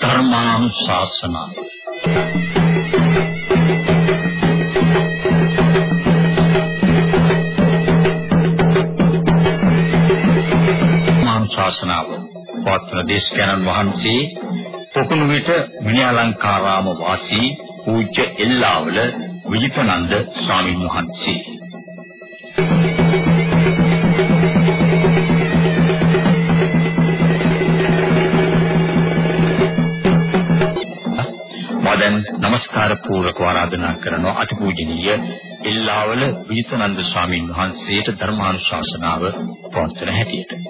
ධර්මානුශාසනා. ශාසනාව පවත්වන දේශකයන්න් වහන්සේ පොකුණු විට විනයාලංකාරාම වාසී පූජ්‍ය එල්ලාවල විජිතනන්ද ස්වාමීන් වහන්සේ. මදන් নমස්කාර පූර්වක ආරාධනා කරන අතිපූජනීය එල්ලාවල විජිතනන්ද ස්වාමීන් වහන්සේට ධර්මානුශාසනාව පවත්වන හැටියට.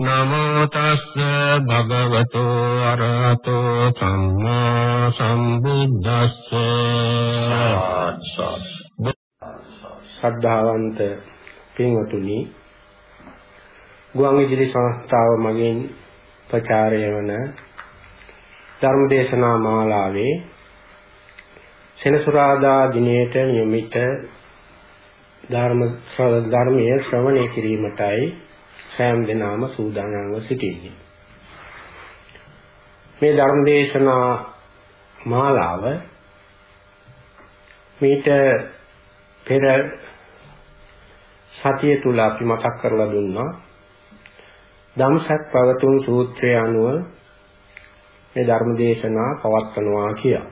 නමෝ තස්ස භගවතෝ අරහතෝ සම්මා සම්බුද්දස්ස. ශ්‍රද්ධාවන්ත පින්වතුනි ගුවන් විදුලි සංස්ථාව මගින් ප්‍රචාරය වන ධර්මදේශනා මාලාවේ සෙනසුරාදා දිනේට නියමිත ධර්ම ධර්මයේ ශ්‍රවණය කිරීමටයි සෑම දිනම සූදානම්ව සිටින්නේ. මේ ධර්ම දේශනා මාලාව මීට පෙර සතිය තුල අපි මතක් කරලා දුන්නා. ධම්සක් පවතුන් සූත්‍රය අනුව මේ ධර්ම දේශනා පවත්වනවා කියලා.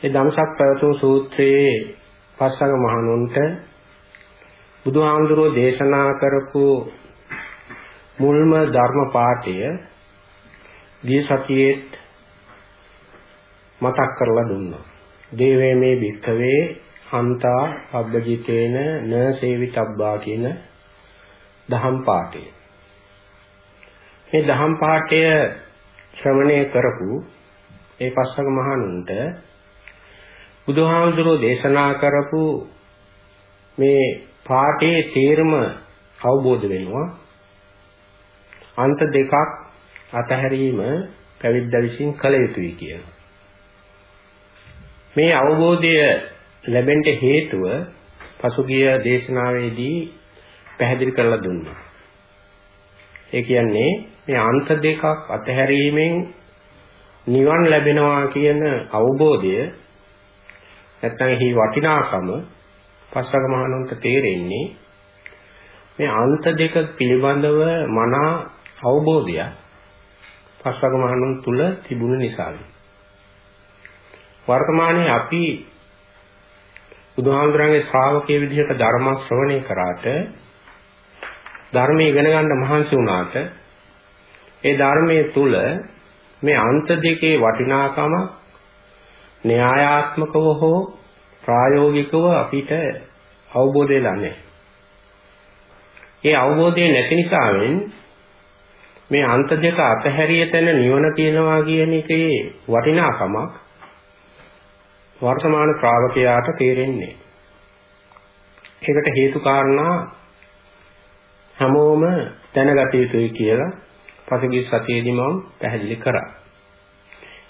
ඒ ධම්සක් පැවතුම් සූත්‍රයේ පස්වග මහණුන්ට බුදුහාමුදුරෝ දේශනා කරපු මුල්ම ධර්ම පාඨය දී සතියේ මතක් කරලා දුන්නා. දේවේ මේ භික්ඛවේ හන්තා අබ්බජිතේන න සේවිතබ්බා කියන දහම් පාඨය. මේ දහම් පාඨය ශ්‍රවණය කරපු ඒ පස්වග මහණුන්ට බුදුහාමුදුරෝ දේශනා කරපු මේ පාඨයේ තේරුම අවබෝධ වෙනවා. අන්ත දෙකක් අතහැරීම පැවිද්ද විසින් කළ යුතුයි කියලා. මේ අවබෝධය ලැබෙන්න හේතුව පසුගිය දේශනාවේදී පැහැදිලි කරලා දුන්නා. ඒ කියන්නේ මේ අන්ත දෙකක් අතහැරීමෙන් නිවන් ලැබෙනවා කියන අවබෝධය නැත්නම් එහි වටිනාකම පස්වග මහණුන්ට තේරෙන්නේ මේ අන්ත දෙක පිළිබඳව මනා අවබෝධය පස්වග මහණුන් තුල තිබුණ නිසායි. වර්තමානයේ අපි බුදුහාමුදුරන්ගේ ශ්‍රාවකයේ විදිහට ධර්ම ශ්‍රවණය කරාට ධර්මයේ ඉගෙන ගන්න මහන්සි වුණාට ඒ ධර්මයේ තුල මේ අන්ත දෙකේ වටිනාකම න්‍යායාත්මකව හෝ ප්‍රායෝගිකව අපිට අවබෝධ වෙලා නැහැ. ඒ අවබෝධය නැති නිසාවෙන් මේ අන්ත දෙක අතහැරිය තැන නිවන තියනවා කියන එකේ වටිනාකමක් වර්තමාන ශ්‍රාවකයාට තේරෙන්නේ ඒකට හේතු කාරණා හැමෝම දැනගත යුතුයි කියලා පසුගිය සතියේදී මම පැහැදිලි කරා.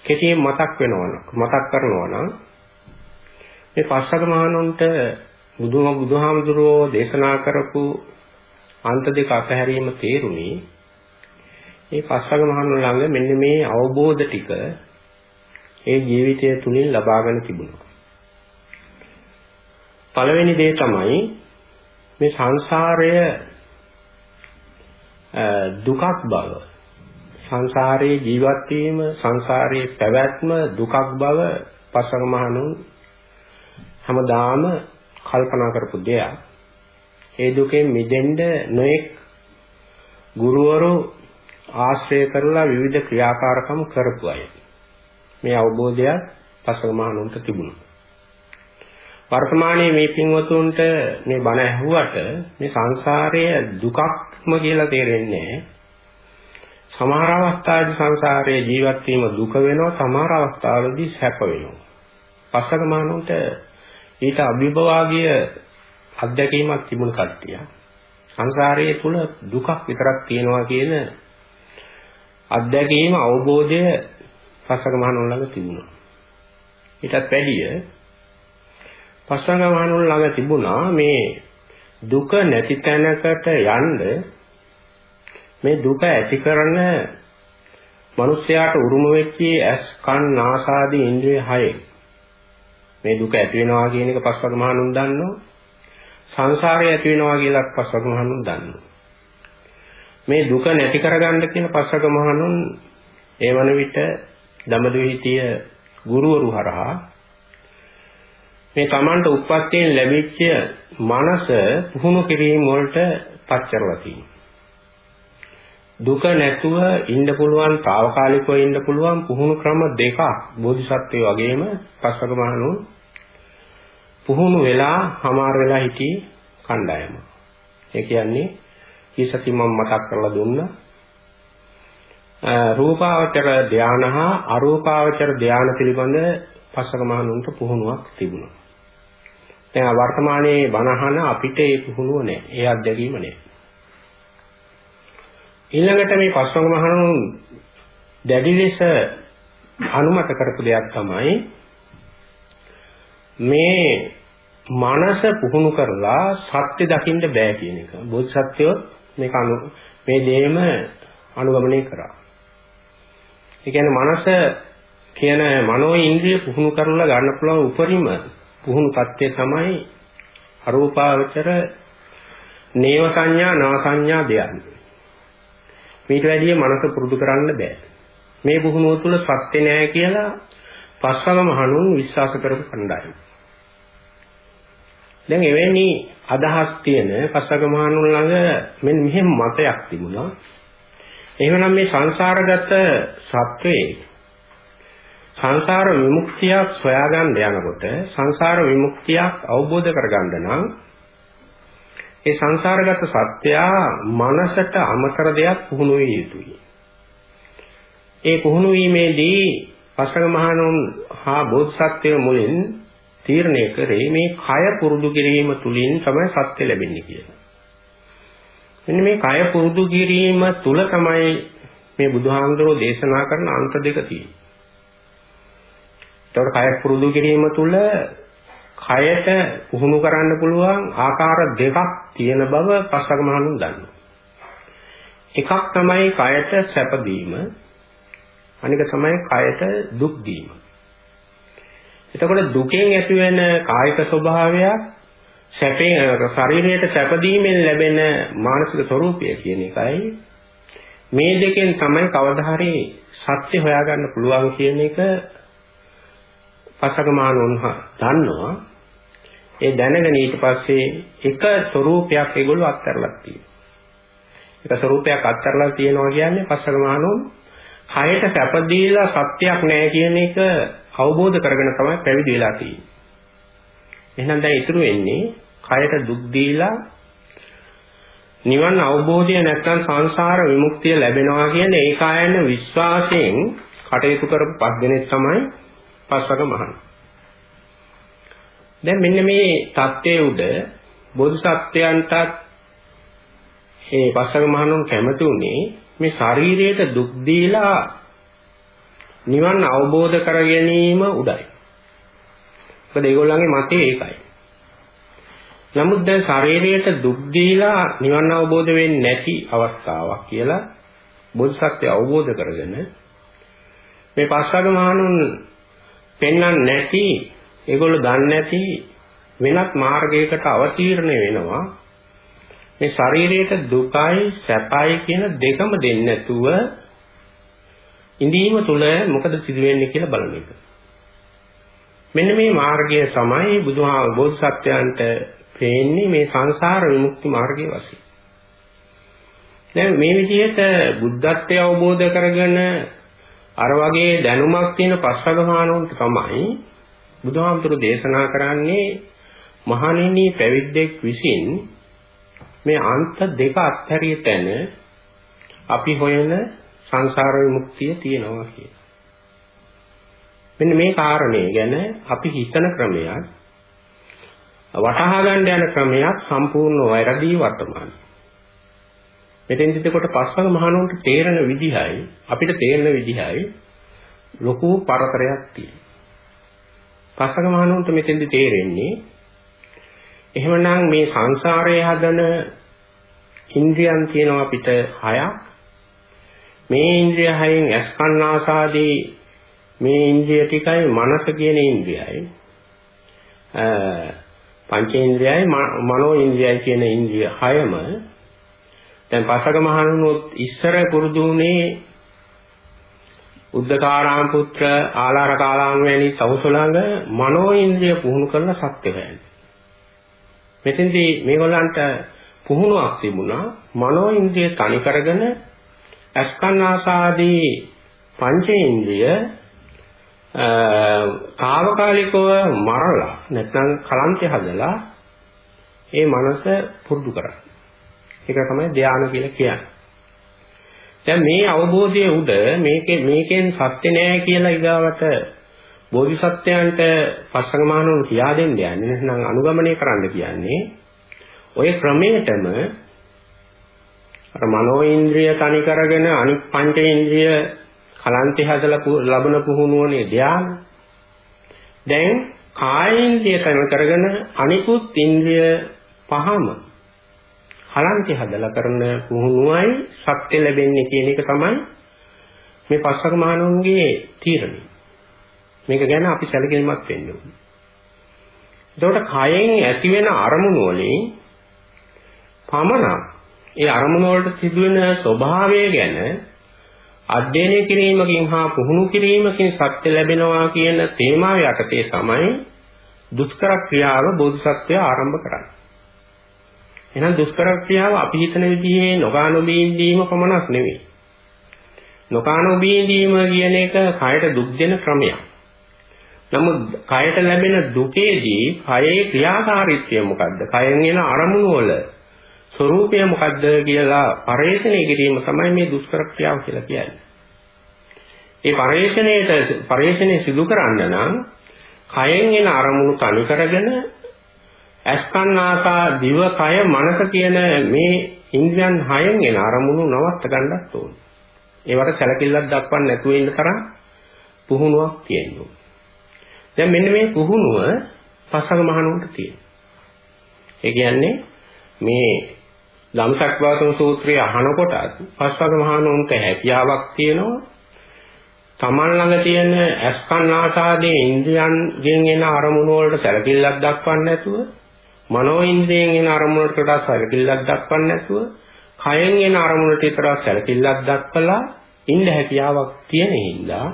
කෙටියෙන් මතක් වෙනවනම් මතක් කරනවා නම් මේ පස්වග මහණුන්ට බුදුම බුදුහාමුදුරුවෝ දේශනා කරපු අන්ත දෙක අතහැරීම තේරුණේ මේ පස්වග මහණුන් ළඟ මෙන්න මේ අවබෝධ ටික ඒ ජීවිතය තුලින් ලබාගෙන තිබුණා. පළවෙනි දේ තමයි මේ සංසාරය දුකක් බව සංසාරයේ ජීවත් වීම සංසාරයේ පැවැත්ම දුකක් බව පසක මහණුන් හැමදාම කල්පනා කරපු දෙයක්. ඒ දුකෙන් මිදෙන්න නොඑක් ගුරුවරු ආශ්‍රය කරලා විවිධ ක්‍රියාකාරකම් කරපු අය. මේ අවබෝධයක් පසක මහණුන්ට තිබුණා. වර්තමානයේ මේ පින්වතුන්ට මේ බණ ඇහුවට මේ සංසාරයේ දුකක්ම කියලා තේරෙන්නේ සමහර අවස්ථාවේදී සංසාරයේ ජීවත් වීම දුක වෙනවා සමහර අවස්ථාවලදී සැප වෙනවා. පස්සක මානුන්ට ඊට අභිභවාගිය අත්දැකීමක් තිබුණ කට්ටිය. සංසාරයේ තුල දුකක් විතරක් තියෙනවා කියන අත්දැකීම අවබෝධය පස්සක මානුන් ළඟ තිබුණා. ඊටත් වැඩිය පස්සක මානුන් ළඟ තිබුණා මේ දුක නැති තැනකට යන්න මේ දුක ඇති කරන මිනිස්යාට උරුම වෙච්ච ඇස් කන් නාසාදී ඉන්ද්‍රිය හයෙන් මේ දුක ඇති වෙනවා කියන එක පස්වග මහණුන් දන්නවා. සංසාරය ඇති වෙනවා කියලා පස්වග මහණුන් දන්නවා. මේ දුක නැති කරගන්න කියන පස්වග මහණුන් ඒ වන විට දමදු හිටිය ගුරුවරු හරහා මේ Tamanට උප්පත්තියෙන් ලැබිච්ච මනස පුහුණු කිරීම වලට පච්චරලා තියෙනවා. දුක නැතුව ඉන්න පුළුවන් తాවකාලිකව ඉන්න පුළුවන් පුහුණු ක්‍රම දෙකක් බෝධිසත්වයේ වගේම පස්වග මහණුන් පුහුණු වෙලා හමාර වෙලා හිටි කණ්ඩායම. ඒ කියන්නේ ඊසති මම මතක් කරලා දුන්නා. රූපාවචර ධාන හා අරූපාවචර ධාන පිළිබඳ පස්වග මහණුන්ට පුහුණුවක් තිබුණා. දැන් වර්තමානයේ බණහන අපිට ඒ පුහුණුව නැහැ. ඒ අත්දැකීම නැහැ. ඊළඟට මේ පස්වග මහණුන් දැඩි ලෙස අනුමත කරපු දෙයක් තමයි මේ මනස පුහුණු කරලා සත්‍ය දකින්න බෑ කියන එක. බෝධිසත්වයෝ මේක අනු මේ දේම අනුගමනය කරා. ඒ කියන්නේ මනස කියන මනෝ ඉන්ද්‍රිය පුහුණු කරලා ගන්න පුළුවන් උපරිම පුහුණු தත්ත්වය තමයි අරූපාවචර නේව සංඥා නා සංඥා දෙයන්නේ. මේට වැඩිය මනස පුරුදු කරන්න බෑ. මේ පුහුණුව තුළ සත්‍ය නෑ කියලා පස්වග මහණුන් විශ්වාස කරපු කණ්ඩායම. දැන් එවැනි අදහස් තියෙන පස්වග මහණුන් ළඟ මෙන්න මෙහෙම මතයක් තිබුණා. එහෙමනම් මේ සංසාරගත සත්වේ සංසාර විමුක්තියක් සොයාගන්න යනකොට සංසාර විමුක්තියක් අවබෝධ කරගන්න නම් ඒ සංසාරගත සත්‍යයා මනසට අමතර දෙයක් පුහුණු විය යුතුයි. ඒ පුහුණු වීමේදී පසක මහණුන් හා බෝධිසත්වය මුලින් තීරණය කරේ මේ කය පුරුදු කිරීම තුලින් තමයි සත්‍ය ලැබෙන්නේ කියලා. මෙන්න මේ කය පුරුදු කිරීම තුල තමයි මේ බුදුහාමුදුරෝ දේශනා කරන අන්ත දෙක තියෙන්නේ. ඒතකොට කය පුරුදු කිරීම තුල කයට පුහුණු කරන්න පුළුවන් ආකාර දෙකක් තියෙන බව පස්වග මහණුන් දන්නවා. එකක් තමයි කයට සැප දීම. අනික තමයි කයට දුක් දීම. එතකොට දුකෙන් ඇතිවෙන කායික ස්වභාවයක් සැපේ ශරීරයට සැප දීමෙන් ලැබෙන මානසික ස්වરૂපය කියන එකයි. මේ දෙකෙන් තමයි කවදා හරි සත්‍ය හොයාගන්න පුළුවන් කියන එක පසකමාන උන්හා දන්නවා. ඒ දැනගෙන ඊට පස්සේ එක ස්වરૂපයක් ඒගොල්ලෝ අත්හැරලා තියෙනවා. එක ස්වરૂපයක් අත්හැරලා තියෙනවා කියන්නේ පසකමානෝ කයට සැප දීලා සත්‍යයක් නැහැ කියන එක අවබෝධ කරගෙන තමයි පැවිදි වෙලා තියෙන්නේ. එහෙනම් දැන් ඉතුරු වෙන්නේ කයට දුක් දීලා නිවන් අවබෝධය නැත්නම් සංසාර විමුක්තිය ලැබෙනවා කියන ඒකායන විශ්වාසයෙන් කටයුතු කරපු පස් දෙනෙක් තමයි පස්වක මහණුන්. දැන් මෙන්න මේ தත්ත්වයේ උඩ බෝධිසත්වයන්ටත් ඒ පස්සක මහණුන් කැමති උනේ මේ ශරීරයට දුක් දීලා නිවන් අවබෝධ කර ගැනීම උඩයි. මොකද ඒගොල්ලන්ගේ මතය ඒකයි. නමුත් දැන් ශරීරයට දුක් දීලා නිවන් අවබෝධ වෙන්නේ නැති අවස්ථාවක් කියලා බෝධිසත්වය අවබෝධ කරගෙන මේ පස්වග මහණුන් පෙන්වන්නේ නැති ඒගොල්ලෝ දන්නේ නැති වෙනත් මාර්ගයකට අවතීර්ණ වෙනවා මේ ශරීරයට දුකයි සැපයි කියන දෙකම දෙන්නේ නැතුව ඉඳීම තුල මොකද සිදුවෙන්නේ කියලා බලන එක. මෙන්න මේ මාර්ගය තමයි බුදුහා බෝධිසත්වයන්ට පේන්නේ මේ සංසාර විමුක්ති මාර්ගයේ වශයෙන්. දැන් මේ විදිහට බුද්ධත්වය අවබෝධ කරගෙන අර වගේ දැනුමක් තියෙන පස්වගමානුන්ට තමයි බුදුහාමුදුරු දේශනා කරන්නේ මහණෙනි පැවිද්දෙක් විසින් මේ අන්ත දෙක අත්හැරිය තැන අපි හොයන සංසාර විමුක්තිය තියෙනවා කියලා. මෙන්න මේ කාරණේ ගැන අපි හිතන ක්‍රමයක් වටහා ගන්න යන ක්‍රමයක් සම්පූර්ණ වැරදි වර්තමානයි. මෙතෙන්දිත් කොට පස්වග මහණුන්ට තේරෙන විදිහයි අපිට තේරෙන විදිහයි ලොකු පරතරයක් තියෙනවා. පස්වග මහණුන්ට මෙතෙන්දි තේරෙන්නේ එහෙමනම් මේ සංසාරයේ හදන ඉන්ද්‍රියන් තියෙනවා අපිට හයක්. මේ ඉන්ද්‍රිය හයෙන් අස්කන්නාසාදී මේ ඉන්ද්‍රිය ටිකයි මනස කියන ඉන්ද්‍රියයි. පංචේන්ද්‍රයයි මනෝ ඉන්ද්‍රියයි කියන ඉන්ද්‍රිය හයම දැන් පසක මහණුනොත් ඉස්සර පුරුදු වුණේ උද්දකාරාම පුත්‍ර ආලාර කාලාම වැනි සවුසලඟ මනෝ ඉන්ද්‍රිය පුහුණු කරලා සත්‍ය වෙන්නේ. මෙතෙන්දී මේගොල්ලන්ට පුහුණුවක් තිබුණා මනෝ ඉන්ද්‍රිය තනි කරගෙන අස්කන්නාසාදී පංචේන්ද්‍රිය తాවකාලිකව මරලා නැත්නම් කලන්තය හදලා ඒ මනස පුරුදු කරා. ඒක තමයි ධානය කියලා කියන්නේ. දැන් මේ අවබෝධයේ උඩ මේකේ මේකෙන් සත්‍ය නෑ කියලා ඊගාවට බෝධිසත්වයන්ට පස්සගමානුන් කියා දෙන්න යන්නේ නැත්නම් අනුගමනය කරන්න කියන්නේ ඔය ක්‍රමයටම අර මනෝ ඉන්ද්‍රිය තනි කරගෙන අනිත් පංච ඉන්ද්‍රිය කලන්තේ හදලා ලබන පුහුණුවනේ ධානය. දැන් කායේන්ද්‍රිය තනි කරගෙන අනිකුත් ඉන්ද්‍රිය පහම කලන්තේ හදලා කරන පුහුණුවයි සත්‍ය ලැබෙන්නේ කියන එක තමයි මේ පස්වක මහණුන්ගේ තීරණය. මේක ගැන අපි සැලකිලිමත් වෙන්න ඕනේ. එතකොට කයෙන් ඇති වෙන අරමුණු වලින් පමණක් ඒ අරමුණු වලට සිදුවෙන ස්වභාවය ගැන අධ්‍යයනය කිරීමකින් හා පුහුණු කිරීමකින් සත්‍ය ලැබෙනවා කියන තේමාව යටතේ තමයි දුෂ්කර ක්‍රියාව බෝධිසත්වය ආරම්භ කරන්නේ. එහෙනම් දුෂ්කර ක්‍රියාව අපි හිතන විදිහේ නොගානොබීඳීම පමණක් නෙවෙයි. නොකානොබීඳීම කියන එක කයට දුක් දෙන ක්‍රමයක්. නමුත් කයට ලැබෙන දුකේදී කයේ ක්‍රියාකාරීත්වය මොකද්ද? කයෙන් එන අරමුණු වල ස්වરૂපය මොකද්ද කියලා පරේෂණය කිරීම තමයි මේ දුෂ්කර ක්‍රියාව කියලා කියන්නේ. ඒ පරේෂණයට පරේෂණය සිදු කරන්න නම් කයෙන් එන අරමුණු තනි කරගෙන අස්කන් ආසා දිව කය මනස කියන මේ ඉන්ද්‍රයන් හයෙන් එන අරමුණු නවත්ත ගන්නත් ඕනේ. ඒවට සැලකිල්ලක් දක්වන්න නැතුව ඉන්න තරම් පුහුණුවක් තියෙනවා. දැන් මෙන්න මේ පුහුණුව පසඟ මහණුන්ට තියෙනවා. ඒ කියන්නේ මේ ධම්සක්වාසන සූත්‍රය අහනකොටත් පස්වග මහණුන්ට හැකියාවක් තියෙනවා. තමන් ළඟ තියෙන අස්කන් ආසාදී ඉන්ද්‍රයන්ගෙන් එන අරමුණු වලට සැලකිල්ලක් දක්වන්න නැතුව මනෝ ඉන්ද්‍රියෙන් එන අරමුණට වඩා සැලකිල්ලක් දක්වන්න නැතුව කයෙන් එන අරමුණට විතරක් සැලකිල්ලක් දක්වලා ඉන්න හැකියාවක් තියෙන හින්දා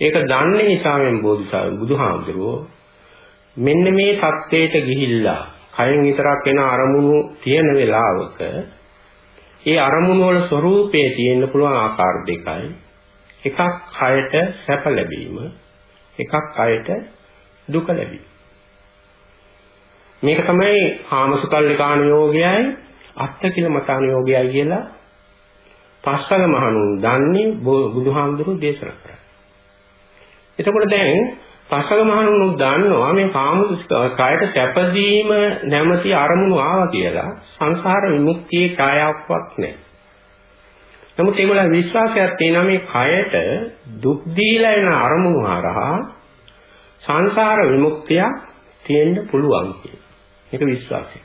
ඒක දන්නේ නිසා මේ බෝධිසාවේ බුදුහාමුදුරුවෝ. මෙන්න මේ தത്വයට ගිහිල්ලා කයෙන් විතරක් එන අරමුණු තියෙන වෙලාවක ඒ අරමුණු වල ස්වરૂපයේ තියෙන්න පුළුවන් ආකාර දෙකයි. එකක් කයට සැප ලැබීම එකක් කයට දුක ලැබීම. මේක තමයි කාමසුකල්ලිකාන යෝගයයි අත්තිකිල මතාන යෝගයයි කියලා පස්වල මහණුන් දන්නේ බුදුහාමුදුරු දේශනා එතකොට දැන් පස්වග මහණුන් දන්නවා මේ කාමසුකයට සැපදීම නැමැති අරමුණු ආවා කියලා සංසාර විමුක්තියේ කායාවක් නැහැ. නමුත් ඒගොල්ලන් විශ්වාසයක් තියෙනවා මේ කයට දුක් දීලා එන අරමුණු හරහා සංසාර විමුක්තිය තියෙන්න පුළුවන් කියලා. මේක විශ්වාසය.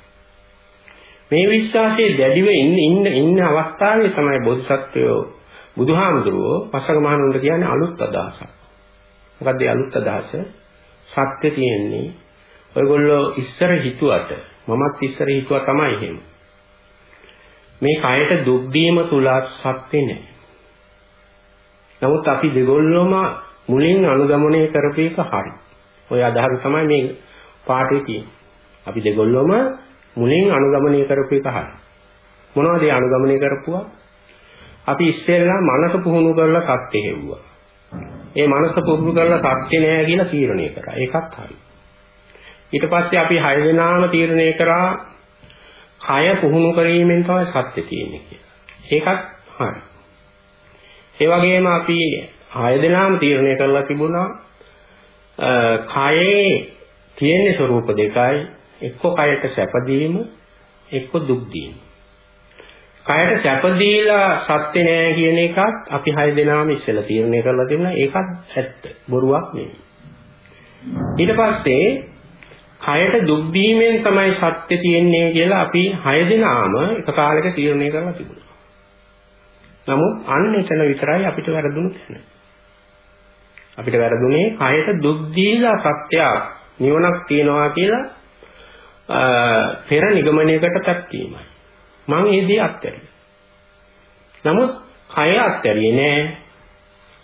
මේ විශ්වාසයේ දැඩිව ඉන්න ඉන්න ඉන්න අවස්ථාවේ තමයි බෝධිසත්වයෝ බුදුහාමුදුරුවෝ පසක මහණුන්ට කියන්නේ අලුත් අදහසක්. මොකද්ද ඒ අලුත් අදහස? සත්‍ය තියෙන්නේ ඔයගොල්ලෝ ඉස්සර හිතුවට මමත් ඉස්සර හිතුවා තමයි එහෙම. මේ කයට දුක් දීම තුල සත්‍ය නැහැ. නමුත් අපි දෙගොල්ලොම මුලින් අනුගමනය කරපු එක හරි. ওই අදහස තමයි මේ පාඩේ තියෙන්නේ. අපි දෙගොල්ලොම මුලින් අනුගමනය කරපු එක හරි. මොනවද ඒ අනුගමනය කරපුවා? අපි ඉස්සෙල්ලා මනස පුහුණු කරලා සත්‍ය හෙව්වා. ඒ මනස පුහුණු කරලා සත්‍ය නෑ කියලා තීරණය කරා. ඒකත් හරි. ඊට පස්සේ අපි හය දෙනාම තීරණය කරා කය පුහුණු කිරීමෙන් තමයි සත්‍ය තියෙන්නේ කියලා. ඒකත් හරි. ඒ වගේම අපි හය දෙනාම තීරණය කරලා තිබුණා කයේ තියෙන ස්වરૂප දෙකයි එක්ක කයට සැප දීම එක්ක දුක් දීම. කයට සැප දීලා සත්‍ය නෑ කියන එකත් අපි හය දෙනාම ඉස්සෙල්ලා තීරණය කරලා තිබුණා ඒකත් ඇත්ත බොරුවක් නෙවෙයි. ඊට පස්සේ කයට දුක් දීමෙන් තමයි සත්‍ය තියෙන්නේ කියලා අපි හය දෙනාම එක කාලෙක තීරණය කරලා තිබුණා. නමුත් අන්න එතන විතරයි අපිට වැරදුණු තැන. අපිට වැරදුනේ කයට දුක් දීලා සත්‍යයක් නිවනක් තියනවා කියලා පෙර නිගමනයකට පැත්තීමයි. මම ඒ දේ අත්හැරියා. නමුත් කය අත්හැරියේ නෑ.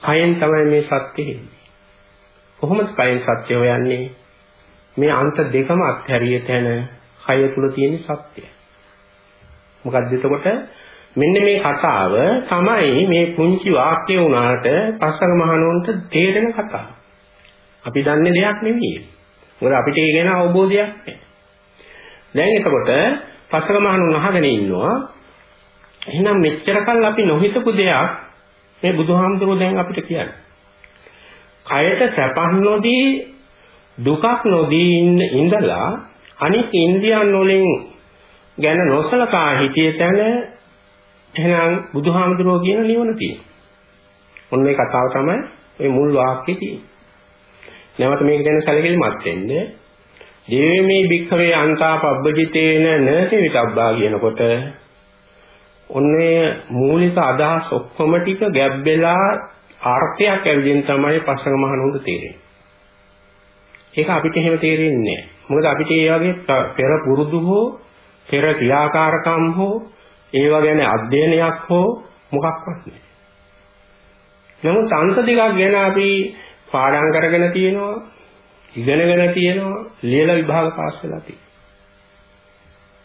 කයෙන් තමයි මේ සත්‍ය හෙන්නේ. කොහොමද කයෙන් සත්‍ය හොයන්නේ? මේ අන්ත දෙකම අත්හැරිය තැන කය තුල තියෙන සත්‍යය. මොකද්ද එතකොට මෙන්න මේ කතාව තමයි මේ පුංචි වාක්‍ය වුණාට පස්සක මහණුන්ට තේරෙන කතාව. අපි දන්නේ දෙයක් නෙවෙයි. මොකද අපිට ඒ ගැන අවබෝධයක් නැහැ. දැන් එතකොට පස්සක මහණුන් අහගෙන ඉන්නවා එහෙනම් මෙච්චර කල් අපි නොහිතපු දෙයක් මේ බුදුහාමුදුරුවෝ දැන් අපිට කියන්නේ. කයට සැපක් නොදී දුකක් නොදී ඉන්න ඉඳලා අනිත් ඉන්දියන් වලින් ගැන නොසලකා හිටිය තැන එහෙනම් බුදුහාමුදුරුවෝ කියන නිවන තියෙනවා. ඔන්න මේ කතාව තමයි මේ මුල් වාක්‍යයේ තියෙන්නේ. නැවත මේක ගැන සැලකිලිමත් වෙන්නේ. දේවමේ භික්ඛවේ අන්තා පබ්බජිතේන නසෙවිතබ්බා කියනකොට ඔන්නේ මූලික අදහස් ඔක්කොම ටික ගැබ් වෙලා ආර්ථයක් ඇවිදින් තමයි පස්සක මහණුන්ට තේරෙන්නේ. ඒක අපිට එහෙම තේරෙන්නේ නැහැ. මොකද අපිට ඒ වගේ පෙර පුරුදු හෝ පෙර ක්‍රියාකාරකම් හෝ ඒව ගැන අධ්‍යයනයක් හෝ මොකක්වත් නැහැ. නමුත් අංශ දෙකක් ගැන අපි පාඩම් කරගෙන තියෙනවා, ඉගෙනගෙන තියෙනවා, ලියලා විභාග පාස් වෙලා තියෙනවා.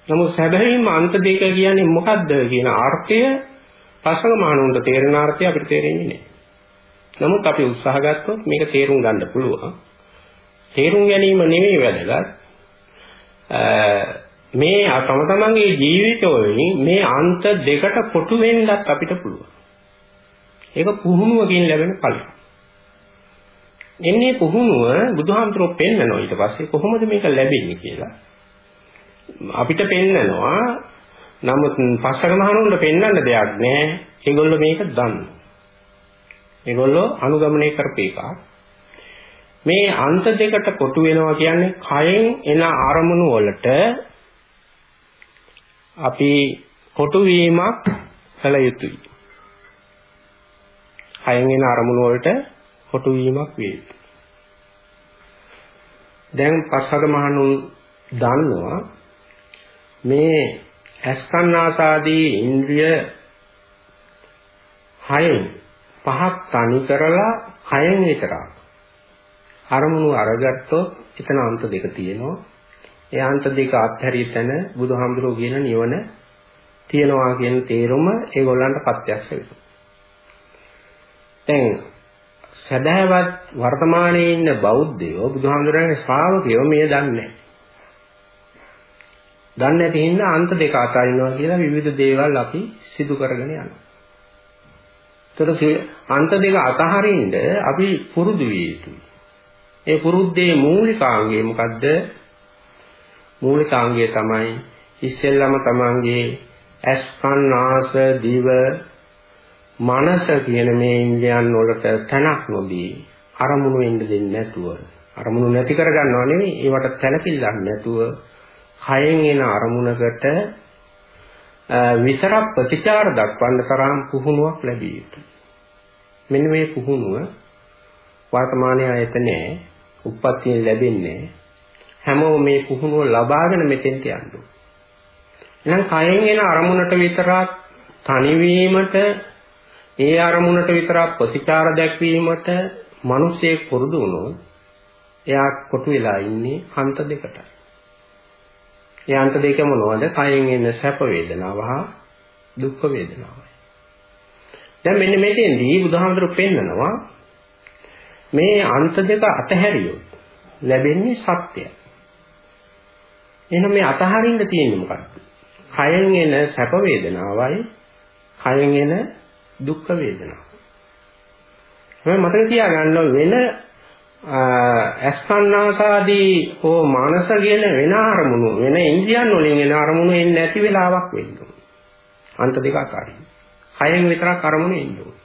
නමුත් සැබවින්ම අන්ත දෙක කියන්නේ මොකද්ද කියන අර්ථය පසක මහණුන්ට තේරෙන අර්ථය අපිට තේරෙන්නේ නැහැ. නමුත් අපි උත්සාහ ගත්තොත් මේක තේරුම් ගන්න පුළුවන්. තේරුම් ගැනීම නෙමෙයි වැදගත්. මේ තම තමන්ගේ ජීවිතවලින් මේ අන්ත දෙකට කොටු වෙන්නත් අපිට පුළුවන්. ඒක පුහුණුවකින් ලැබෙන ඵලයක්. එන්නේ පුහුණුව බුදුහාමුදුරුවෝ පෙන්නනවා ඊට පස්සේ කොහොමද මේක ලැබෙන්නේ කියලා. අපිට පෙන්නනවා නමුත් පස්සක මහණුන්ට පෙන්වන්න දෙයක් නැහැ. ඒගොල්ලෝ මේක දන්නවා. ඒගොල්ලෝ අනුගමනය කරපේකක්. මේ අන්ත දෙකට කොටු වෙනවා කියන්නේ කයෙන් එන අරමුණු වලට අපි කොටු වීමක් කළ යුතුයි. කයෙන් එන අරමුණු වලට කොටු වීමක් වේ. දැන් පස්වග මහණුන් දන්නවා මේ ඇස්කන්නාසාදී ඉන්ද්‍රිය හයෙන් පහක් තනි කරලා කයෙන් විතරක් අරමුණු අරගත්තොත් එතන අන්ත දෙක තියෙනවා. ඒ අන්ත දෙක අත්හැරිය තැන බුදුහාමුදුරුවෝ කියන නිවන තියනවා කියන තේරුම ඒගොල්ලන්ට ප්‍රත්‍යක්ෂ වෙනවා. දැන් සදාවත් වර්තමානයේ ඉන්න බෞද්ධයෝ බුදුහාමුදුරන්ගේ ශ්‍රාවකයෝ මේ දන්නේ නැහැ. දන්නේ නැති හින්දා අන්ත දෙක අතරිනවා කියලා විවිධ දේවල් අපි සිදු කරගෙන යනවා. ඒතර අන්ත දෙක අතහරින්න අපි පුරුදු විය යුතුයි. ඒ පුරුද්දේ මූලිකාංගය මොකද්ද? මූලිකාංගය තමයි ඉස්සෙල්ලම තමන්ගේ ඇස් කන් නාස දිව මනස කියන මේ ඉන්ද්‍රයන් වලට තනක් නොදී අරමුණු වෙන්න දෙන්නේ නැතුව අරමුණු නැති කරගන්නව නෙවෙයි ඒවට තැලකිල්ලක් නැතුව කයෙන් එන අරමුණකට විතරක් ප්‍රතිචාර දක්වන්න තරම් පුහුණුවක් ලැබිය යුතුයි. මෙන්න මේ පුහුණුව වර්තමානයේ ආයත නැහැ. උප්පත්තියෙන් ලැබෙන්නේ හැමෝම මේ පුහුණුව ලබාගෙන මෙතෙන්ට යන්න එහෙනම් කයෙන් එන අරමුණට විතරක් තනිවීමට ඒ අරමුණට විතරක් ප්‍රතිචාර දැක්වීමට මිනිස්සේ පුරුදු වුණොත් එයා කොටු වෙලා ඉන්නේ හන්ත දෙකට. ඒ හන්ත දෙක මොනවද? කයෙන් එන සැප වේදනාව හා දුක් වේදනාවයි. දැන් මෙන්න මෙතෙන්දී බුදුහාමුදුරු පෙන්නනවා මේ අන්ත දෙක අතහැරියොත් ලැබෙන්නේ සත්‍යය. එහෙනම් මේ අතහරින්න තියෙන්නේ මොකක්ද? කයෙන් එන සැප වේදනාවයි කයෙන් එන දුක් වේදනාව. මේ මතක තියාගන්න වෙන අස්කන්නාසාදී හෝ මානස කියන වෙන අරමුණු වෙන ඉන්ද්‍රියන් වලින් එන අරමුණු එන්නේ නැති වෙලාවක් වෙන්න ඕනේ. අන්ත දෙක අතරින්. කයෙන් විතරක් අරමුණු එන්න ඕනේ.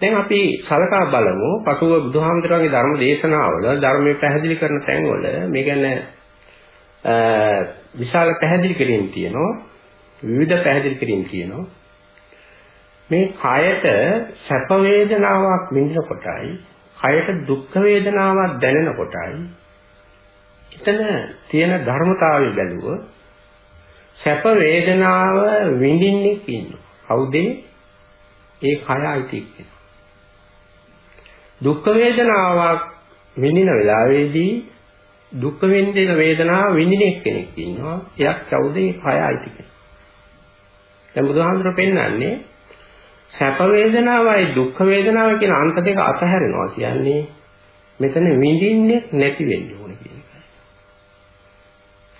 දැන් අපි සලකා බලමු පසුව බුදුහාමුදුරන්ගේ ධර්ම දේශනාවල ධර්මයේ පැහැදිලි කරන තැන්වල මේ ගැන විශාල පැහැදිලි කිරීම් තියෙනවා විවිධ පැහැදිලි කිරීම් තියෙනවා මේ කයට සැප වේදනාවක් විඳින කොටයි කයට දුක් වේදනාවක් දැනෙන කොටයි එතන තියෙන ධර්මතාවය බැලුව සැප වේදනාව විඳින්නේ ඉන්නවා කවුද ඒ කය අයිති එක්කෙනා දුක් වේදනාවක් විඳින වෙලාවේදී දුක් වෙන්දෙන වේදනාව විඳින කෙනෙක් ඉන්නවා. එයක් කවුද? ඒ කය අයිති කෙනෙක්. දැන් බුදුහාමුදුර පෙන්වන්නේ සැප වේදනාවයි දුක් වේදනාව කියන අන්ත දෙක අතහැරෙනවා කියන්නේ මෙතන විඳින්නේ නැති වෙන්න ඕනේ කියන එකයි.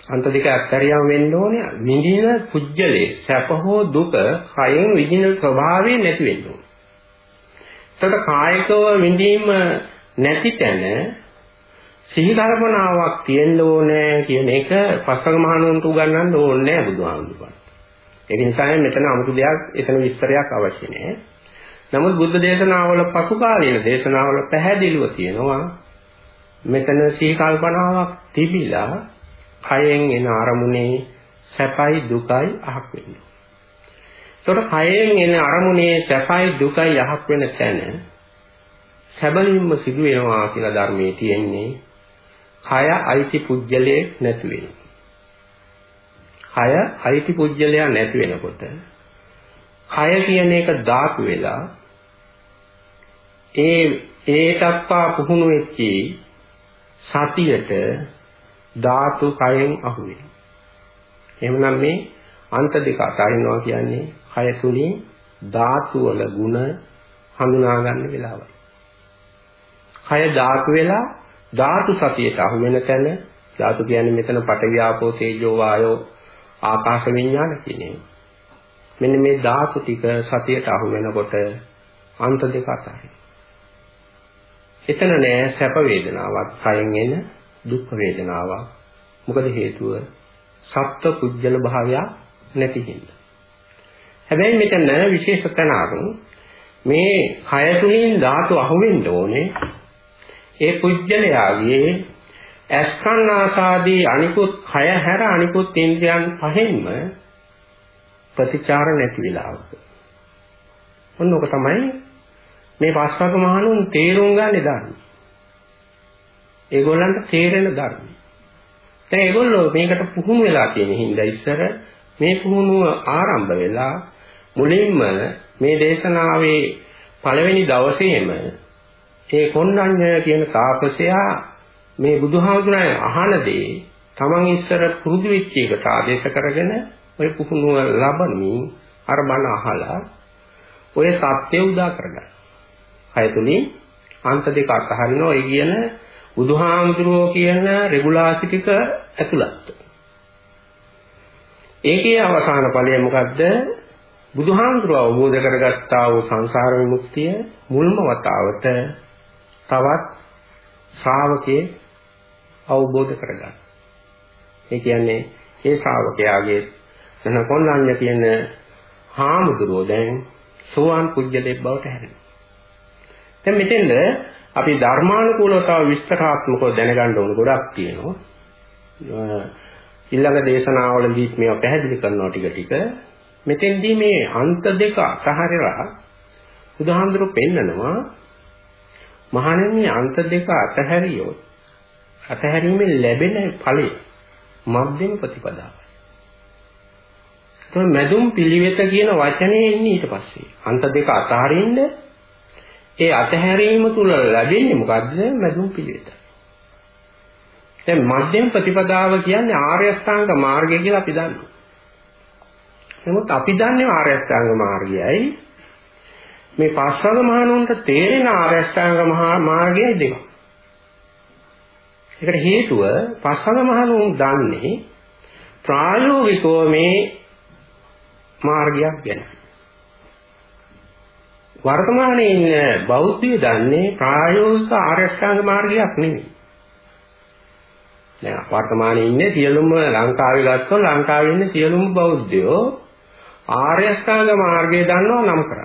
අන්ත දෙක අත්හැරියම වෙන්න ඕනේ විඳින කුජලේ සැප හෝ දුක කයෙන් විඳින ස්වභාවය නැති වෙන්න ඕනේ. එතකොට කායිකව විඳීම නැති තැන සිහි කල්පනාවක් තියෙන්න ඕනේ කියන එක පස්වග මහණුන්ට උගන්වන්න ඕනේ නෑ බුදුහාමුදුරුවෝ. ඒක නිසා මෙතන 아무තු දෙයක් එතන විස්තරයක් අවශ්‍ය නෑ. නමුත් බුද්ධ දේශනාවල පසු කාලීන දේශනාවල පැහැදිලිව තියෙනවා මෙතන සිහි කල්පනාවක් තිබිලා කයෙන් එන අරමුණේ සැපයි දුකයි අහක් වෙනවා. ඒතකොට කයෙන් එන අරමුණේ සැපයි දුකයි යහක් වෙන තැන සැබවින්ම සිදු වෙනවා කියලා ධර්මයේ තියෙන්නේ කය අයිති පුජ්‍යලයේ නැති වෙන. කය අයිති පුජ්‍යලයා නැති වෙනකොට කය කියන එක ධාතු වෙලා ඒ ඒකප්පා පුහුණු වෙච්චි සතියට ධාතු කයෙන් අහුවේ. එහෙමනම් මේ අන්ත දෙක අතරිනවා කියන්නේ කය තුලින් ධාතු වල ಗುಣ හඳුනා ගන්න වෙලාවයි. කය ධාතු වෙලා ධාතු සතියට අහු වෙන තැන ධාතු කියන්නේ මෙතන පඨවි ආපෝ තේජෝ වායෝ ආකාශ විඥාන කියන්නේ. මෙන්න මේ ධාතු ටික සතියට අහු වෙනකොට අන්ත දෙක අතරින්. එතන නෑ සැප වේදනාවක් කයෙන් එන දුක් වේදනාවක්. මොකද හේතුව සත්ව පුජ්‍යල භාවයක් නැති හින්දා. හැබැයි මෙතන විශේෂ තැනක් මේ කය තුලින් ධාතු අහුවෙන්න ඕනේ. ඒ පුජ්‍යලයාගේ ඇස්කන් ආසාදී අනිකුත් කය හැර අනිකුත් ඉන්ද්‍රයන් පහෙන්ම ප්‍රතිචාර නැති වෙලාවක. ඔන්න ඔක තමයි මේ පස්වක මහණුන් තේරුම් ගන්න ධර්ම. ඒගොල්ලන්ට තේරෙන ධර්ම. දැන් ඒගොල්ලෝ මේකට පුහුණු වෙලා තියෙන හින්දා ඉස්සර මේ පුහුණුව ආරම්භ වෙලා මුලින්ම මේ දේශනාවේ පළවෙනි දවසේම ඒ කොණ්ණඤ්ඤ කියන තාපසයා මේ බුදුහාමුදුරන් අහන දේ තමන් ඉස්සර පුරුදු වෙච්ච එකට ආදේශ කරගෙන ඔය පුහුණුව ලබමින් අර බණ අහලා ඔය සත්‍ය උදා කරගන්න. කය තුලින් අන්ත දෙක අතහරිනවා ඒ කියන බුදුහාමුදුරුවෝ කියන රෙගුලාසි ටික ඇතුළත්. ඒකේ අවසාන ඵලය මොකද්ද? බුදුහාමුදුරුව අවබෝධ කරගත්තා වූ සංසාර විමුක්තිය මුල්ම වතාවට තවත් ශ්‍රාවකේ අවබෝධ කරගන්න. ඒ කියන්නේ ඒ ශ්‍රාවකයාගේ එන කොණ්ණඤ්ඤ කියන හාමුදුරුවෝ දැන් සෝවාන් පුජ්‍යලෙක් බවට හැරෙනවා. දැන් මෙතෙන්ද අපි ධර්මානුකූලව තව විස්තරාත්මකව දැනගන්න ඕන ගොඩක් තියෙනවා. ඊළඟ දේශනාවලදී මේවා පැහැදිලි කරනවා ටික ටික. මෙතෙන්දී මේ අන්ත දෙක අතහැරලා බුදුහාමුදුරු පෙන්නනවා මහණෙනි අන්ත දෙක අතහැරියොත් අතහැරීමෙන් ලැබෙන ඵලය මධ්‍යම ප්‍රතිපදාවයි. ඒ මැදුම් පිළිවෙත කියන වචනේ එන්නේ ඊට පස්සේ. අන්ත දෙක අතහරින්න ඒ අතහැරීම තුල ලැබෙන්නේ මොකද්ද? මැදුම් පිළිවෙත. දැන් මධ්‍යම ප්‍රතිපදාව කියන්නේ ආර්ය අෂ්ටාංග මාර්ගය කියලා අපි දන්නවා. නමුත් අපි දන්නේ ආර්ය අෂ්ටාංග මාර්ගයයි මේ පස්වග මහණුන්ට තේරෙන ආර්ය අෂ්ටාංග මාර්ගයයි දෙක. ඒකට හේතුව පස්වග මහණුන් දන්නේ ප්‍රායෝගිකව මේ මාර්ගයක් ගැන. වර්තමානයේ ඉන්න බෞද්ධයෝ දන්නේ ප්‍රායෝගික ආර්ය අෂ්ටාංග මාර්ගයක් නෙමෙයි. දැන් වර්තමානයේ ඉන්නේ සියලුම ලංකාවේ ගත්තොත් ලංකාවේ ඉන්න සියලුම බෞද්ධයෝ ආර්ය අෂ්ටාංග මාර්ගය දන්නවා නම් කරන්නේ.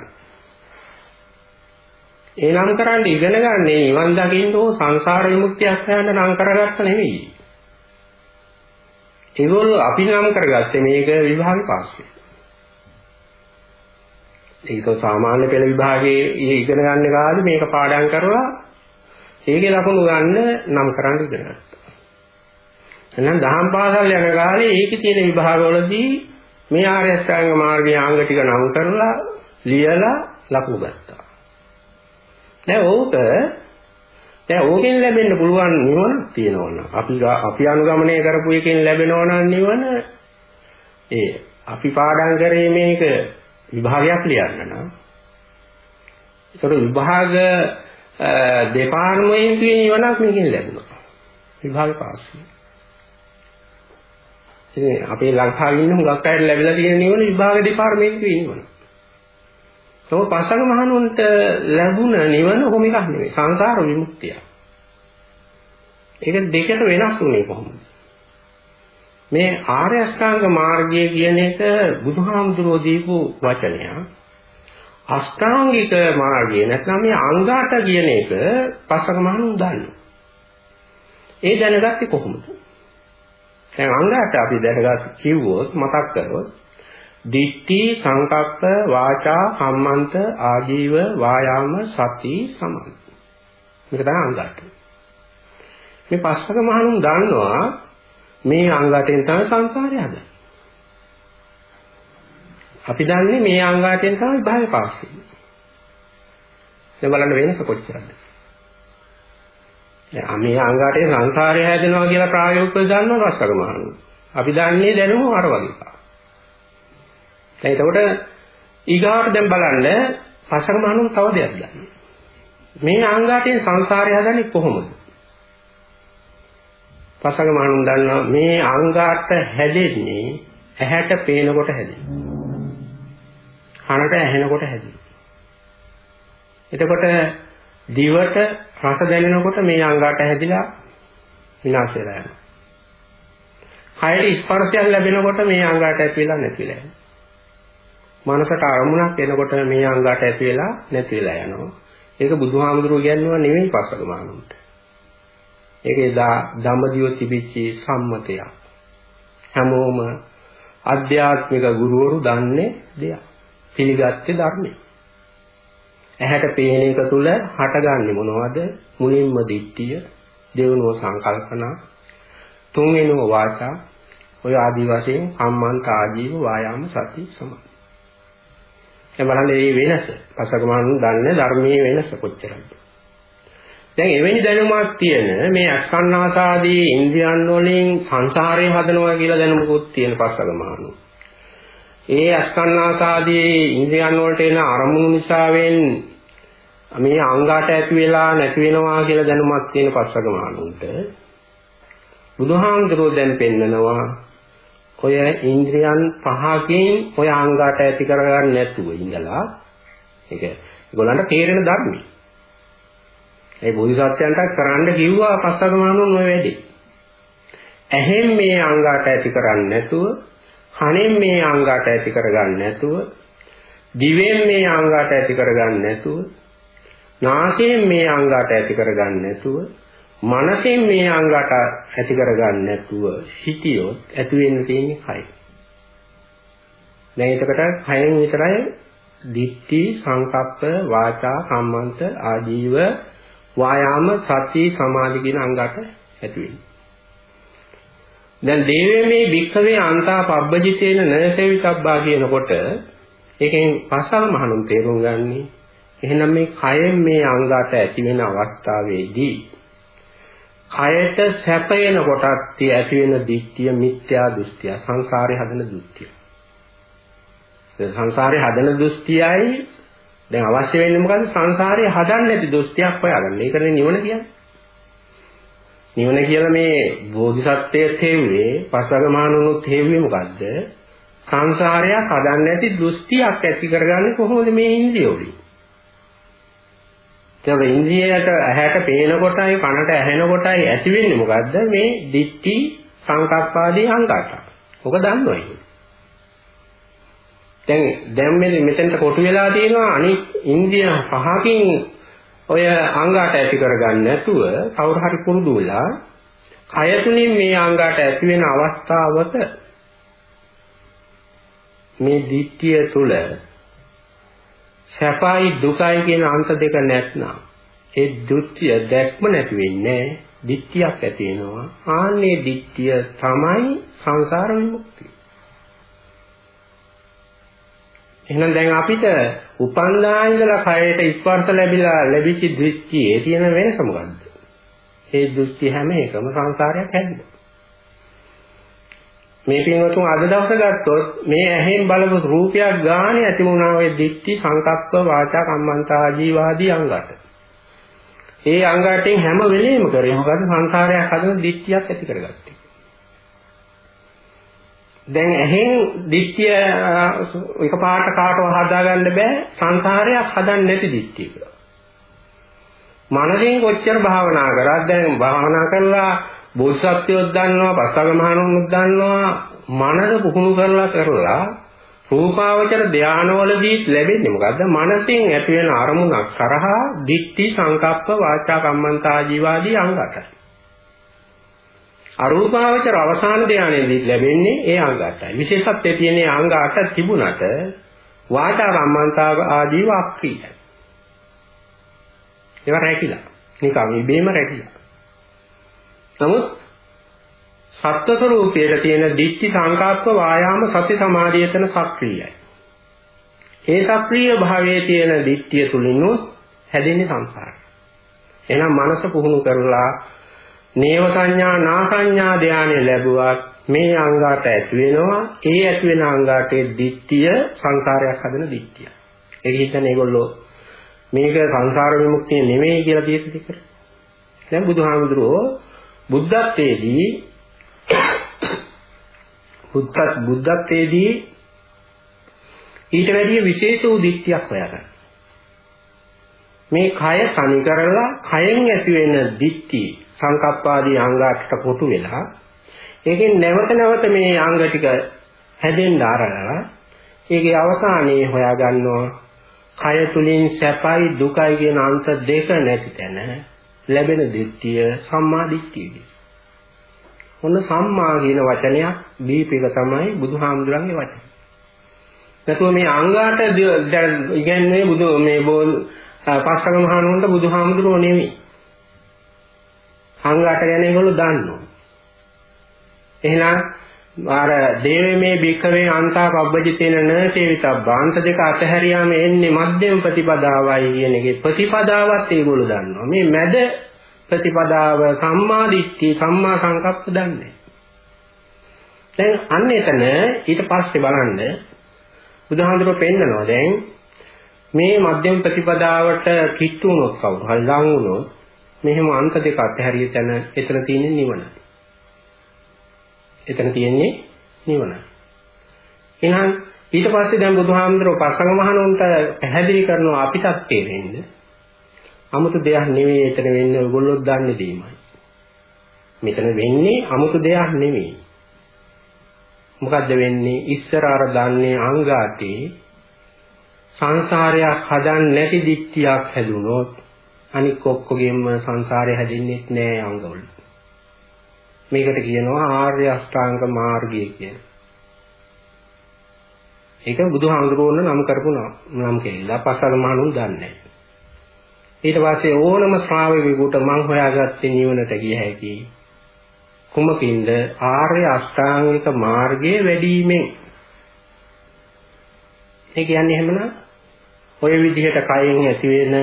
ඒ නම් කරන්නේ ඉගෙන ගන්න නිවන් දකින්න ඕ සංසාර විමුක්තියක් හොයන්න නම් කරගත්ත නෙවෙයි. ඒගොල්ලෝ අපි නම් කරගත්තේ මේක විභාගේ පාස් වෙන්න. ඒක සාමාන්‍ය පෙළ විභාගයේ ඉගෙන ගන්න කාලේ මේක පාඩම් කරලා ඒකේ ලකුණු ගන්න නම් කරන්න ඉගෙන ගත්තා. එහෙනම් දහම් පාසල් යන කාලේ ඒකේ තියෙන විභාගවලදී මේ ආර්ය අෂ්ටාංග මාර්ගයේ අංග ටික නම් කරලා ලියලා ලකුණු ගත්තා. දැන් ඕක දැන් ඕකෙන් ලැබෙන්න පුළුවන් නිවන තියෙනවනම් අපි අපි අනුගමනය කරපු එකෙන් ලැබෙනවා නම් නිවන ඒ අපි පාඩම් කරේ මේක විභාගයක් ලියන්න නම් ඒතර විභාග දෙපාර්තමේන්තුවේ නිවනක් මේකෙන් ලැබුණා. විභාග පාස් වුණා. ඉතින් අපේ ලංකාවේ ඉන්න හුඟක් අයට ලැබිලා තියෙන නිවන විභාග දෙපාර්තමේන්තුවේ නිවන. ඒක පසඟ මහණුන්ට ලැබුණ නිවන කොහොම එකක් නෙවෙයි. සංසාර විමුක්තිය. ඒක දෙකට වෙනස් වුණේ කොහොමද? මේ ආර්ය අෂ්ටාංග මාර්ගය කියන එක බුදුහාමුදුරෝ දීපු වචනයක්. අෂ්ටාංගික මාර්ගය නැත්නම් මේ අංගාට කියන එක පසඟ මහණුන් දන්නවා. ඒ දැනගත්තේ කොහොමද? දැන් අංගාට අපි දැනගත් කිව්වොත් මතක් කරොත් දිට්ඨි සංකප්ප වාචා කම්මන්ත ආජීව වායාම සති සමාධි මේක තමයි අංගාට මේ පස්වක මහණුන් දන්නවා මේ අංගාටෙන් තමයි සංසාරය හදන්නේ. අපි දන්නේ මේ අංගාටෙන් තමයි භාවය පාස් වෙන්නේ. දැන් බලන්න වෙනස කොච්චරද? දැන් මේ අංගාටේ සංසාරය හැදෙනවා කියලා ප්‍රායෝගිකව දන්නවා රස්සක මහණු. අපි දන්නේ දැනුම අර වගේ එකක්. දැන් එතකොට ඊගාට දැන් බලන්න රස්සක මහණු තව දෙයක් දන්නේ. මේ අංගාටේ සංසාරය හදන්නේ කොහොමද? පසක මහණුන් දන්නවා මේ අංගාට හැදෙන්නේ ඇහැට පේනකොට හැදෙන්නේ. කනට ඇහෙනකොට හැදෙන්නේ. එතකොට දිවට රස දැනෙනකොට මේ අංගාට හැදිලා විනාශ වෙලා යනවා. කයට ස්පර්ශයක් ලැබෙනකොට මේ අංගාට ඇති වෙලා නැති වෙලා යනවා. මනසට අරමුණක් එනකොට මේ අංගාට ඇති වෙලා නැති වෙලා යනවා. ඒක බුදුහාමුදුරුවෝ කියනවා නෙවෙයි පස්සක මානුන්ට. ඒක එදා ධම්මදිව තිබිච්ච සම්මතයක්. හැමෝම අධ්‍යාත්මික ගුරුවරු දන්නේ දෙයක්. පිළිගත්තේ ධර්මයක්. ඇහැට පේන එක තුල හටගන්නේ මොනවද? මුලින්ම දිට්ඨිය, දෙවනුව සංකල්පනා, තුන්වෙනුව වාචා, ඔය ආදි වශයෙන් කම්මන්ත ආජීව වායාම සති සමාධි. දැන් බලන්න මේ වෙනස. පසකමණු දන්නේ ධර්මයේ වෙනස කොච්චරද? දැන් එවැනි දැනුමක් තියෙන මේ අස්කන්නාසාදී ඉන්ද්‍රියන් වලින් සංසාරය හදනවා කියලා දැනුමකුත් තියෙන පස්සගමහණු. ඒ අස්කන්නාසාදී ඉන්ද්‍රියන් වලට එන අරමුණු නිසාවෙන් මේ අංගාට ඇති වෙලා නැති වෙනවා කියලා දැනුමක් තියෙන පස්සක මානුන්ට බුදුහාමුදුරුවෝ දැන් පෙන්නනවා ඔය ඉන්ද්‍රියන් පහකින් ඔය අංගාට ඇති කරගන්න නැතුව ඉඳලා ඒක ඒගොල්ලන්ට තේරෙන ධර්මයි. ඒ බෝධිසත්වයන්ට කරන්න කිව්වා පස්සක මානුන් ඔය වැඩේ. ඇහෙන් මේ අංගාට ඇති කරන්නේ නැතුව කනෙන් මේ අංගාට ඇති කරගන්න නැතුව දිවෙන් මේ අංගාට ඇති කරගන්න නැතුව නාසයෙන් මේ අංගات ඇති කරගන්න නැතුව මනසෙන් මේ අංගට ඇති කරගන්න නැතුව හිතියොත් ඇති වෙන්න තියෙන්නේ කය. දැන් එතකොට කයෙන් විතරයි දිට්ඨි සංකප්ප වාචා කම්මන්ත ආජීව වායාම සති සමාධි කියන අංගට ඇති වෙන්නේ. දැන් දේවයේ භික්ඛවේ අන්තා පබ්බජිතේන නසෙවිතබ්බා කියනකොට ඒකෙන් පසල් මහණුන් තේරුම් ගන්නේ එහෙනම් මේ කයෙන් මේ අංගට ඇති වෙන අවස්ථාවේදී කයට සැපයන කොටත් ඇති වෙන දිට්ඨිය මිත්‍යා දෘෂ්ටිය සංසාරේ හදන දෘෂ්ටිය. සංසාරේ හදන දෘෂ්ටියයි දැන් අවශ්‍ය වෙන්නේ මොකද්ද සංසාරේ හදන්න නැති දෘෂ්ටියක් හොයාගන්න. ඒකනේ නිවන කියන්නේ. නිවන කියලා මේ බෝධිසත්වයේ තෙව්වේ පස්වග මහණුනුත් තෙව්වේ මොකද්ද? සංසාරයක් හදන්න නැති දෘෂ්ටියක් ඇති කරගන්නේ කොහොමද මේ ඉන්ද්‍රිය ඒතකොට ඉන්ද්‍රියට ඇහැට පේන කොටයි කනට ඇහෙන කොටයි ඇති වෙන්නේ මොකද්ද? මේ දික්ටි සංකප්පාදී අංගාට ඔක දන්නවයි දැන් දැන් මේ මෙතෙන්ට කොටු වෙලා තියෙනවා අනිත් ඉන්ද්‍රිය පහකින් ඔය අංගාට ඇති කරගන්න නැතුව කවුරු හරි පුරුදු වෙලා කය තුලින් මේ අංගාට ඇති වෙන අවස්ථාවක මේ දික්තිය තුළ සැපයි දුකයි කියන අන්ත දෙක නැත්නම් ඒ දෘෂ්ටිය දැක්ම නැති වෙන්නේ දිට්ඨියක් ඇති වෙනවා ආන්නේ දිට්ඨිය තමයි සංසාර විමුක්තිය එහෙනම් දැන් අපිට උපන්දා ඉඳලා කයට ස්පර්ශ ලැබිලා ලැබිච්ච දෘෂ්ටියේ තියෙන වෙනස මොකද්ද? ඒ දෘෂ්ටි හැම එකම සංසාරයක් හැදෙනවා. මේ පින්වතුන් අද දවස ගත්තොත් මේ ඇහෙන් බලපු රූපයක් ගානේ ඇති වුණා ඔය දික්ටි සංකප්ප වාචා කම්මන්තා ජීවාදී අංගات. ඒ අංගයන්ෙන් හැම වෙලෙම කරේ මොකද සංසාරයක් හදන දික්තියක් ඇති කරගත්තේ. දැන් ඇහෙන් දික්තිය එකපාරට කාටවත් හදාගන්න බෑ සංසාරයක් හදන්න නැති දික්තියක. මනසෙන් කොච්චර භාවනා කරත් දැන් භාවනා කරලා බෝසත්ත්වයෝ දන්නවා පස්සග මහණුන්නුත් දන්නවා මනස පුහුණු කරලා කරලා රූපාවචර ධානවලදී ලැබෙන්නේ මොකද්ද මනසෙන් ඇති වෙන අරමුණක් කරහා දික්ටි සංකප්ප වාචා කම්මන්තා ජීවාදී අංගටයි අරූපාවචර අවසාන ධානයේදී ලැබෙන්නේ ඒ අංග 8යි. විශේෂත්වයේ තියෙන අංග 8 තිබුණට වාචා රම්මන්තාව ආදී වාක්‍රියයි. ඒවා රැකිලා. නිකන් ඉබේම රැකිලා. නමුත් සත්ව ස්වરૂපයේ තියෙන දික්ටි සංකාප්ප වායාම සති සමාධිය යන සක්‍රියයි. ඒ සක්‍රීය භාවයේ තියෙන දික්තිය තුලිනුත් හැදෙන්නේ සංසාරය. එහෙනම් මනස පුහුණු කරලා නේව සංඥා නා සංඥා ධානය ලැබුවත් මේ අංගාට ඇති වෙනවා ඒ ඇති වෙන අංගාටේ දිට්ඨිය සංසාරයක් හදන දිට්ඨිය. ඒක හිතන්නේ ඒගොල්ලෝ මේක සංසාර විමුක්තිය නෙමෙයි කියලා දීපිට කර. දැන් බුදුහාමුදුරුවෝ බුද්ධත්වයේදී බුද්ධත් බුද්ධත්වයේදී ඊට වැඩිය විශේෂ වූ දිට්ඨියක් හොයාගන්න. මේ කය සනි කරලා කයෙන් ඇති වෙන දිට්ඨි සංකප්පාදී අංගාටට කොටු වෙලා ඒකෙන් නැවත නැවත මේ අංග ටික හැදෙන්න ආරලා ඒකේ අවසානයේ හොයා ගන්නවා කය තුලින් සැපයි දුකයි කියන අංශ දෙක නැති තැන ලැබෙන දිට්ඨිය සම්මා දිට්ඨියයි. ඔන්න සම්මා කියන වචනයක් දීපේක තමයි බුදුහාමුදුරන්ගේ වචන. නැතුව මේ අංගාට ඉගැන්වේ බුදු මේ බෝල් පස්සක මහණුන්ට බුදුහාමුදුරුවෝ නෙමෙයි. අංගාට ගැන ඒගොල්ලෝ දන්නවා. එහෙනම් අර දේවමේ භික්ඛවේ අන්තා පබ්බජිතේන න සේවිතබ්බාන්ත දෙක අතහැරියාම එන්නේ මධ්‍යම ප්‍රතිපදාවයි කියන එකේ ප්‍රතිපදාවත් ඒගොල්ලෝ දන්නවා. මේ මැද ප්‍රතිපදාව සම්මා දිට්ඨිය සම්මා සංකප්ප දන්නේ. දැන් අන්න එතන ඊට පස්සේ බලන්න බුදුහාමුදුරුවෝ පෙන්නනවා දැන් මේ මධ්‍යම ප්‍රතිපදාවට කිට්ටු වුණොත් කවුරු හරි ලං වුණොත් මෙහෙම අන්ත දෙක අතහැරිය තැන එතන තියෙන්නේ නිවන. එතන තියෙන්නේ නිවන. එහෙනම් ඊට පස්සේ දැන් බුදුහාමුදුරුවෝ පස්වග මහණුන්ට පැහැදිලි කරනවා අපිටත් තේරෙන්න. 아무ත දෙයක් නෙවෙයි එතන වෙන්නේ ඔයගොල්ලෝ දන්නේ දීමයි. මෙතන වෙන්නේ 아무ත දෙයක් නෙවෙයි. මොකද්ද වෙන්නේ? ඉස්සර අර දන්නේ අංගාතේ සංසාරයක් හදන්න නැති දික්තියක් හැදුනොත් අනික් ඔක්කොගෙම සංසාරය හැදෙන්නේ නැහැ අංගවල. මේකට කියනවා ආර්ය අෂ්ටාංග මාර්ගය කියලා. ඒක බුදුහාමුදුරුවෝ නම් කරපු නම් කියලා පස්සල මහණුන් දන්නේ ඊට පස්සේ ඕනම ශ්‍රාවකෙකුට මං හොයාගත්තේ නිවනට ගිය හැකි කුමකින්ද ආර්ය අෂ්ටාංගික මාර්ගයේ වැඩිමෙන් ඒ කියන්නේ එහෙමනම් ඔය විදිහට කයෙන් ඇති වෙන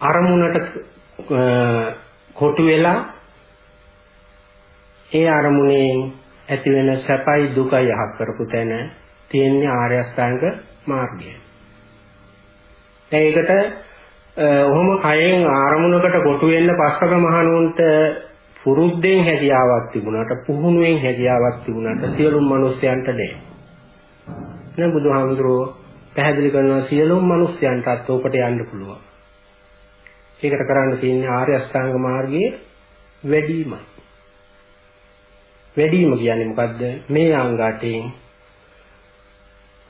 අරමුණට කොටු වෙලා ඒ අරමුණෙන් ඇති වෙන සැපයි දුකයි අහක් කරපු තැන තියෙන්නේ ආර්ය අෂ්ටාංග මාර්ගය. ඒකට ඔහොම කයෙන් ආරමුණකට කොටු වෙන්න පස්සක මහණුන්ට පුරුද්දෙන් හැකියාවක් තිබුණාට පුහුණුවෙන් හැකියාවක් තිබුණාට සියලුම මිනිස්යන්ට නෑ. නේ බුදුහාමුදුරුවෝ පැහැදිලි කරනවා සියලුම මිනිස්යන්ටත් ඕකට යන්න පුළුවන්. ඒකට කරන්න තියෙන්නේ ආර්ය අෂ්ටාංග මාර්ගයේ වැඩිමයි. වැඩිම කියන්නේ මොකද්ද? මේ අංග අටෙන්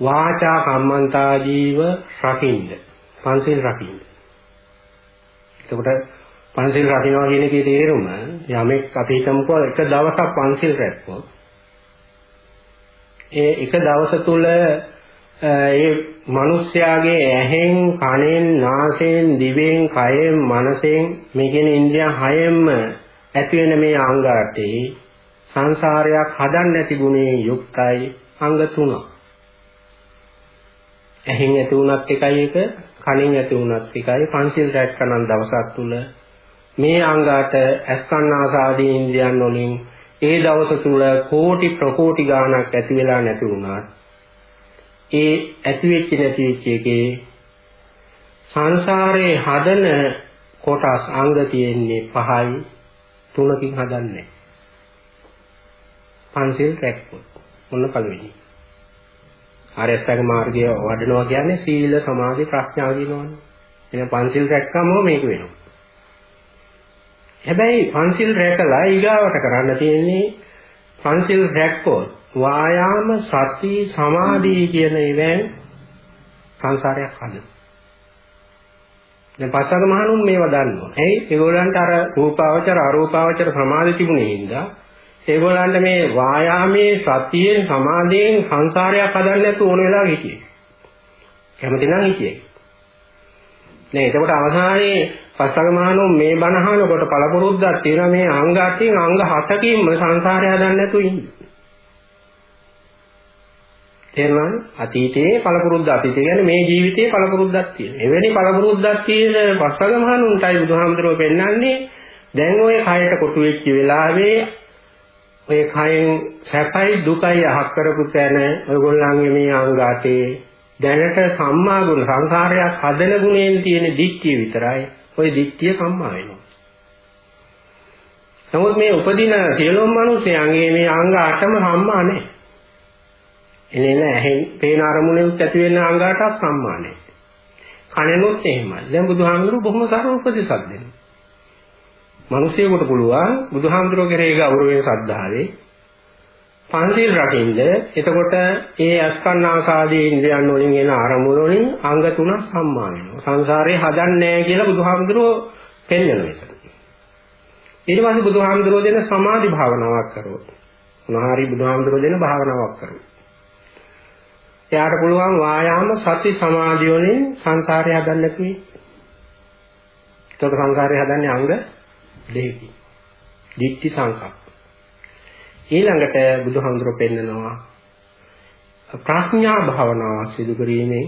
වාචා කම්මන්තා ජීව රකින්න. පංචශීල රකින්න. එතකොට පංචශීල රකින්නවා කියන එකේ තේරුම යමෙක් අපි හිතමුකෝ එක දවසක් පංචශීල රැක්කොත් ඒ එක දවස තුල ඒ මිනිස්යාගේ ඇහෙන් කනෙන් නාසයෙන් දිවෙන් කයෙන් මනසෙන් මේ කියන ඉන්ද්‍රිය හයෙන්ම ඇති වෙන මේ අංග අටේ සංසාරයක් හදන්න නැති ගුණයෙන් යුක්තයි අංග තුනක්. ඇහෙන් ඇති වුණත් එකයි එක කනින් ඇති වුණත් එකයි පංචිල් රැක්කනම් දවසක් තුල මේ අංගාට අස්කන්නාසාදී ඉන්ද්‍රියන් වලින් ඒ දවස තුල කෝටි ප්‍රකෝටි ගාණක් ඇති වෙලා නැති වුණා. ඒ ඇති වෙච්ච නැති වෙච්ච එකේ සංසාරේ හදන කොටස් අංග තියෙන්නේ පහයි තුනකින් හදන්නේ. පංචිල් රැක්කොත් මොන පළවෙනි ආර්යසත්‍ය මාර්ගය වඩනවා කියන්නේ සීල සමාධි ප්‍රඥා කියනවනේ. එහෙනම් පංචිල් රැක්කම මේක වෙනවා. හැබැයි පංචිල් රැකලා ඊගාවට කරන්න තියෙන්නේ පංචිල් රැක්කොත් වායාම සති සමාධි කියන ඒවෙන් සංසාරයක් හදන. දැන් පස්සක මහණුන් මේවා දන්නවා. ඇයි? ඒගොල්ලන්ට අර රූපාවචර අරූපාවචර සමාධි තිබුණේ හින්දා ඒගොල්ලන්ට මේ වායාමයේ සතියෙන් සමාධියෙන් සංසාරයක් හදන්න නැතුව ඕන වෙලාව හිටියේ. කැමති නම් හිටියේ. නේ එතකොට අවසානයේ පස්සක මහණෝ මේ බණ අහනකොට පළපුරුද්දක් තියෙනවා මේ අංග අටින් අංග හතකින්ම සංසාරය හදන්න නැතුව ඉන්නේ. තේරුණාද? අතීතයේ පළපුරුද්ද අතීතය කියන්නේ මේ ජීවිතයේ පළපුරුද්දක් තියෙනවා. එවැනි පළපුරුද්දක් තියෙන පස්සක මහණුන්ටයි බුදුහාමුදුරුවෝ පෙන්වන්නේ දැන් ওই කයට කොටු වෙච්ච වෙලාවේ ඔය කයෙන් සැපයි දුකයි අහක් කරපු තැන ඔයගොල්ලන්ගේ මේ අංගාතේ දැනට සම්මා ගුණ සංසාරයක් හදන ගුණයෙන් තියෙන දික්තිය විතරයි ওই දික්තිය සම්මා වෙනවා. නමුත් මේ උපදින සියලුම මිනිස්යන්ගේ මේ අංග අටම සම්මා නැහැ. එනේ නැහැ පේන අරමුණෙත් ඇති වෙන අංග අටක් සම්මා නැහැ. කනෙනොත් එහෙමයි. දැන් බුදුහාමුදුරු බොහොම සරල උපදේශයක් දෙනවා. මිනිසියෙකුට පුළුවන් බුදුහාමුදුරුවෝ කෙරෙහි ගෞරවයෙන් ශ්‍රද්ධාවේ පංචීල් රකින්ද එතකොට ඒ අස්කන්නාසාදී ඉන්ද්‍රයන් වලින් එන අරමුණු වලින් අංග තුනක් සම්මා වෙනවා. සංසාරේ හදන්නේ නැහැ කියලා බුදුහාමුදුරුවෝ පෙන්වනවා ඒක. ඊට පස්සේ බුදුහාමුදුරුවෝ දෙන සමාධි භාවනාවක් කරනවා. මොනහරි බුදුහාමුදුරුවෝ දෙන භාවනාවක් කරනවා. එයාට පුළුවන් වායාම සති සමාධිය වලින් සංසාරය හදන්න කිව්වේ. එතකොට සංසාරය හදන්නේ අංග දෙකකින්. දිට්ඨි සංකප්ප. ඊළඟට බුදුහාමුදුරුවෝ පෙන්නනවා ප්‍රඥා භාවනාව සිදු කිරීමෙන්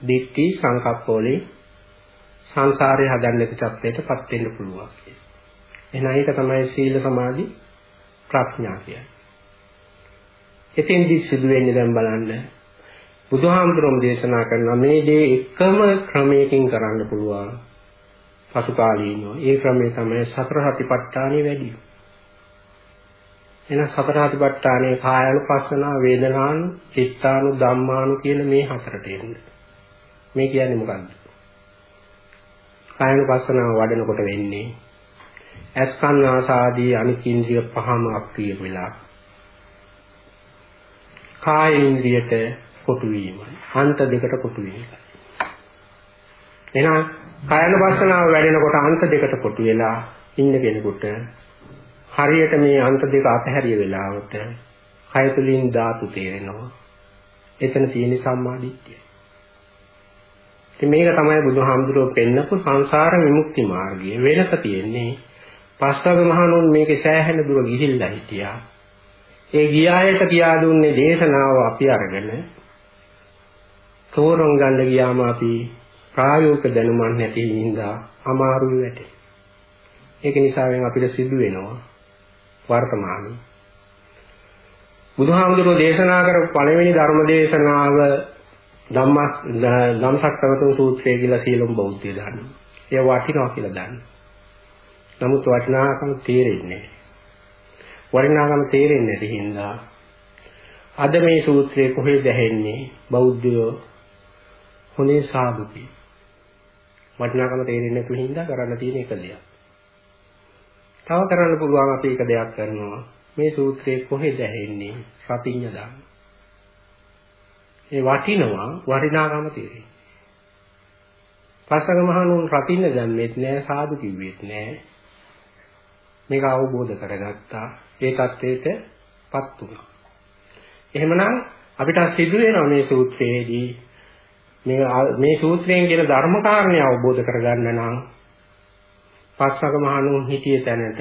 දිට්ඨි සංකප්ප වලින් සංසාරය හදන්න පිටත්යටපත් වෙන්න පුළුවන් කියලා. එහෙනම් ඒක තමයි සීල සමාධි ප්‍රඥා කියන්නේ. එතෙන්දි සිදු වෙන්නේ දැන් බලන්න බුදුහාමුදුරුවෝ දේශනා කරන මේ දේ එකම ක්‍රමයකින් කරන්න පුළුවන්. පසු කාලීනව. ඒ ක්‍රමය තමයි සතර සතිපට්ඨානෙ වැඩි. එන සතර සතිපට්ඨානේ කායानुපස්සනා වේදනානු චිත්තානු ධම්මානු කියන මේ හතරට එන්නේ. මේ කියන්නේ මොකක්ද? කායानुපස්සනාව වඩනකොට වෙන්නේ අස්කන්නාසාදී අනිත් ඉන්ද්‍රිය පහම අක්‍රිය වෙලා කාය ඉන්ද්‍රියට කොටු වීම අන්ත දෙකට කොටු වීම එහෙනම් කායන වසනාව වැඩෙනකොට අන්ත දෙකට කොටු වෙලා ඉන්න කෙනෙකුට හරියට මේ අන්ත දෙක අතහැරිය වෙලාවට කය තුලින් ධාතු තේරෙනවා. එතන තියෙන සම්මාදිට්ඨිය. ඉතින් මේක තමයි බුදුහාමුදුරුවෝ පෙන්නපු සංසාර විමුක්ති මාර්ගය. වෙනස තියෙන්නේ පස්වග මහණුන් මේකේ සෑහෙන දුර ගිහිල්ලා හිටියා. ඒ ගියායට කියා දුන්නේ දේශනාව අපි අරගෙන තෝරන් ගන්න ගියාම අපි ප්‍රායෝගික දැනුමක් නැති හින්දා අමාරුයි වැටේ. ඒක නිසාවෙන් අපිට සිදු වෙනවා වර්තමානයේ බුදුහාමුදුරෝ දේශනා කරපු පළවෙනි ධර්ම දේශනාව ධම්මස් ධම්සක්කවතුන් සූත්‍රය කියලා සියලුම බෞද්ධය දන්නවා. ඒ වටිනවා කියලා දන්නවා. නමුත් වටිනාකම තේරෙන්නේ වටිනාකම තේරෙන්නේ නැති හින්දා අද මේ සූත්‍රය කොහෙද ඇහෙන්නේ බෞද්ධයෝ හොනේ සාදුකි. වටිනාකම තේරෙන්නේ නැති හින්දා කරන්න තියෙන එක දෙයක්. තව කරන්න පුළුවන් අපි එක දෙයක් කරනවා. මේ සූත්‍රයේ කොහෙද ඇහෙන්නේ? සතිඤ්ඤ දාන. ඒ වටිනවා වටිනාකම තේරෙන්නේ. පස්වග මහණුන් රතින්න ගන්නෙත් නෑ සාදු කිව්වෙත් නෑ. මේක අවබෝධ කරගත්තා. ඒ தത്വෙටපත් වුණා. එහෙමනම් අපිට සිදු වෙනවා මේ සූත්‍රයේදී මේ මේ සූත්‍රයෙන් කියන ධර්ම කාරණේ අවබෝධ කරගන්න නම් පස්සක මහණුන් හිටිය තැනට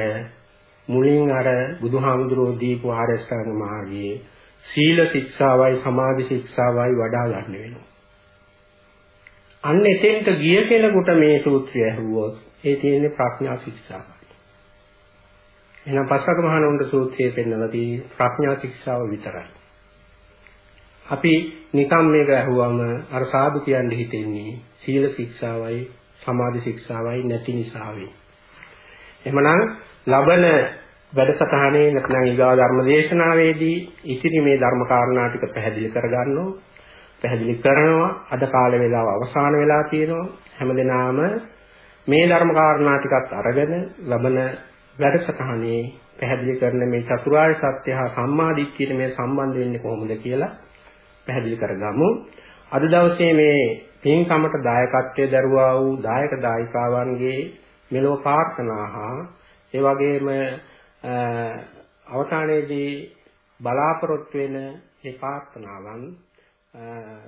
මුලින් අර බුදුහාමුදුරෝ දීපු ආරස්ථාන මාර්ගයේ සීල ශික්ෂාවයි සමාධි ශික්ෂාවයි වඩා ගන්න වෙනවා. අන්න එතෙන්ට ගිය කෙනෙකුට මේ සූත්‍රය ඇහුවොත් ඒ තියෙන්නේ ප්‍රඥා ශික්ෂාවයි. එහෙනම් පස්සක මහණුන්ට සූත්‍රයේ පෙන්නලා තියෙන්නේ ප්‍රඥා ශික්ෂාව විතරයි. අපි නිකම් මේක ඇහුවම අර සාදු කියන්න හිතෙන්නේ සීල ශික්ෂාවයි සමාධි ශික්ෂාවයි නැති නිසා වෙයි. එහෙමනම් ලබන වැඩසටහනේ නැත්නම් ඊගා ධර්ම දේශනාවේදී ඉතිරි මේ ධර්ම කාරණා ටික පැහැදිලි කරගන්නවා. පැහැදිලි කරනවා. අද කාල වේලාව අවසන් වෙලා තියෙනවා. හැමදෙනාම මේ ධර්ම කාරණා ටිකත් අරගෙන ලබන වැඩසටහනේ පැහැදිලි කරන මේ චතුරාර්ය සත්‍ය හා සම්මා දිට්ඨියට මේ සම්බන්ධ වෙන්නේ කොහොමද කියලා පැහැදිලි කරගමු. අද දවසේ මේ පින්කමට දායකත්වයේ දරුවා වූ දායක දායිකාවන්ගේ මෙලොව ප්‍රාර්ථනා හා ඒ වගේම අවසානයේදී බලාපොරොත්තු වෙන ඒ ප්‍රාර්ථනාවන්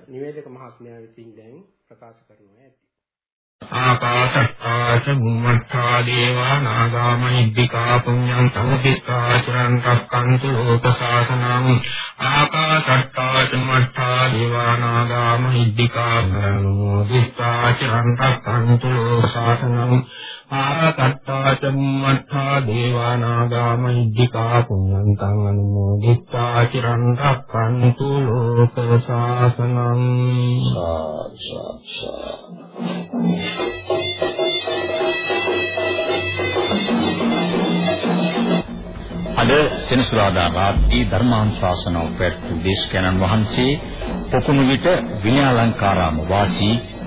නිවේදක මහත්මයා විසින් දැන් ප්‍රකාශ කරනවා ඇති. ආකාශත්තාච බුම්මත්තා දේවා නාගාමහිද්దికා පුඤ්ඤං සමුදිත්තා චිරං රක්ඛන්තු ලෝක සාසනං ආකාශත්තාච මත්තා දේවා නාගාමහිද්దికා පුඤ්ඤං සමුදිත්තා චිරං රක්ඛන්තු ලෝක සාසනං ආරතට්ඨා චම්මට්ඨා දේවානාගා මහිද්దికා පුඤ්ඤන්තං අනුමෝදිත්වා චිරන් රක්ඛන්තු ලෝක ශාසනං අද සෙනසුරාදා රාත්‍රී ධර්මාංශාසනව පැවැත් වූ දේශකයන්න් වහන්සේ පොකුණු විට විනයාලංකාරාම වාසී